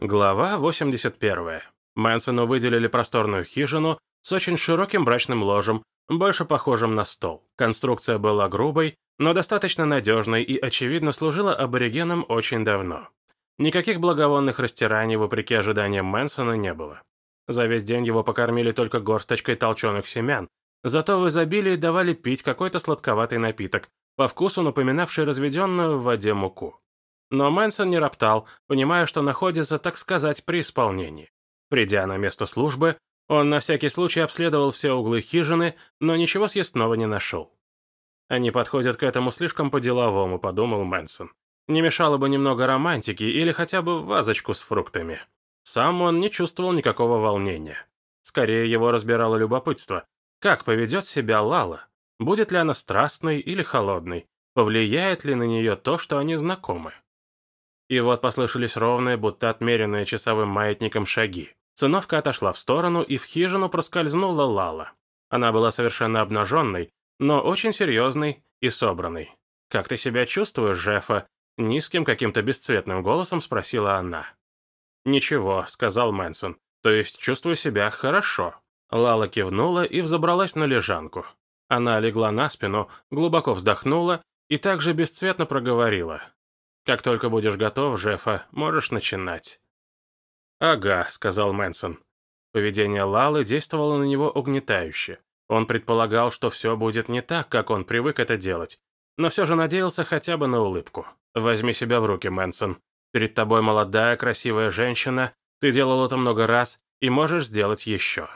Глава 81. Мэнсону выделили просторную хижину с очень широким брачным ложем, больше похожим на стол. Конструкция была грубой, но достаточно надежной и, очевидно, служила аборигенам очень давно. Никаких благовонных растираний, вопреки ожиданиям Мэнсона, не было. За весь день его покормили только горсточкой толченых семян, зато в изобилии давали пить какой-то сладковатый напиток, по вкусу напоминавший разведенную в воде муку. Но Мэнсон не роптал, понимая, что находится, так сказать, при исполнении. Придя на место службы, он на всякий случай обследовал все углы хижины, но ничего съестного не нашел. «Они подходят к этому слишком по-деловому», — подумал Мэнсон. «Не мешало бы немного романтики или хотя бы вазочку с фруктами». Сам он не чувствовал никакого волнения. Скорее его разбирало любопытство. Как поведет себя Лала? Будет ли она страстной или холодной? Повлияет ли на нее то, что они знакомы? И вот послышались ровные, будто отмеренные часовым маятником шаги. Циновка отошла в сторону, и в хижину проскользнула Лала. Она была совершенно обнаженной, но очень серьезной и собранной. «Как ты себя чувствуешь, Жефа?» Низким каким-то бесцветным голосом спросила она. «Ничего», — сказал Мэнсон. «То есть чувствую себя хорошо». Лала кивнула и взобралась на лежанку. Она легла на спину, глубоко вздохнула и также бесцветно проговорила. Как только будешь готов, Жефа, можешь начинать». «Ага», — сказал Мэнсон. Поведение Лалы действовало на него угнетающе. Он предполагал, что все будет не так, как он привык это делать, но все же надеялся хотя бы на улыбку. «Возьми себя в руки, Мэнсон. Перед тобой молодая, красивая женщина, ты делал это много раз и можешь сделать еще».